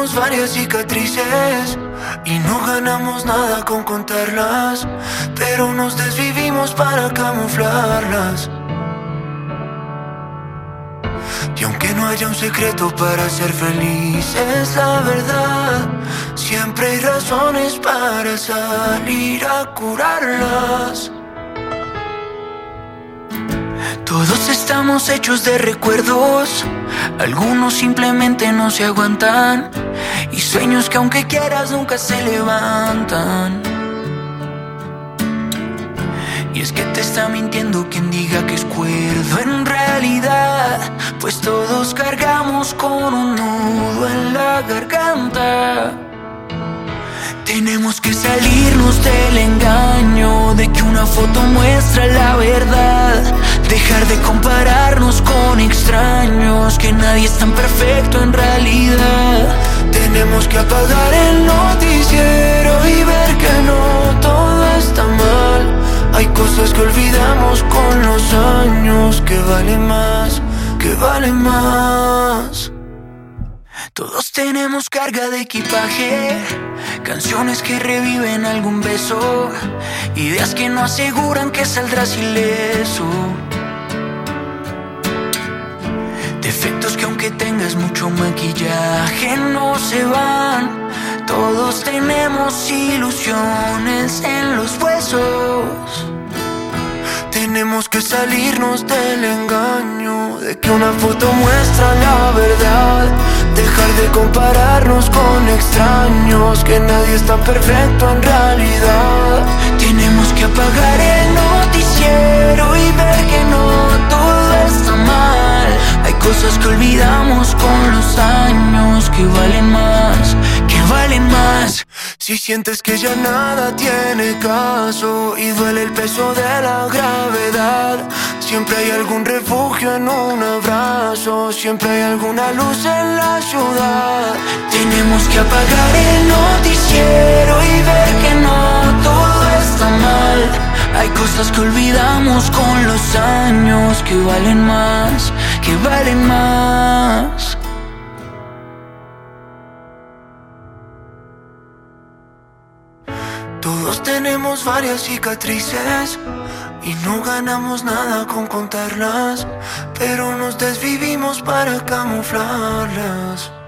tenemos varias cicatrices y no ganamos nada con contarlas, pero nos desvivimos para camuflarlas. Y aunque no haya un secreto para ser feliz, es la verdad. Siempre hay razones para salir a curarlas. Todos estamos hechos de recuerdos, algunos simplemente no se aguantan y sueños que aunque quieras nunca se levantan. Y es que te está mintiendo quien diga que es cuerdo en realidad, pues todos cargamos con un nudo en la garganta. Tenemos que salirnos del engaño de que una foto muestra la verdad. Tenemos que apagar el noticiero y ver que no todo está mal. Hay cosas que olvidamos con los años que valen más, que valen más. Todos tenemos carga de equipaje, canciones que reviven algún beso, ideas que no aseguran que saldrás ileso. Tengas mucho maquillaje no se van. Todos tenemos ilusiones en los huesos. Tenemos que salirnos del engaño de que una foto muestra la verdad. Dejar de compararnos con extraños, que nadie es tan perfecto en realidad. Tenemos que apagar el noticiero y ver que valen más, que valen más. Si sientes que ya nada tiene caso y duele el peso de la gravedad, siempre hay algún refugio en un abrazo, siempre hay alguna luz en la ciudad. Tenemos que apagar el noticiero y ver que no todo está mal. Hay cosas que olvidamos con los años que valen más, que valen más. Todos tenemos varias cicatrices y no ganamos nada con contarlas, pero nos desvivimos para camuflarlas.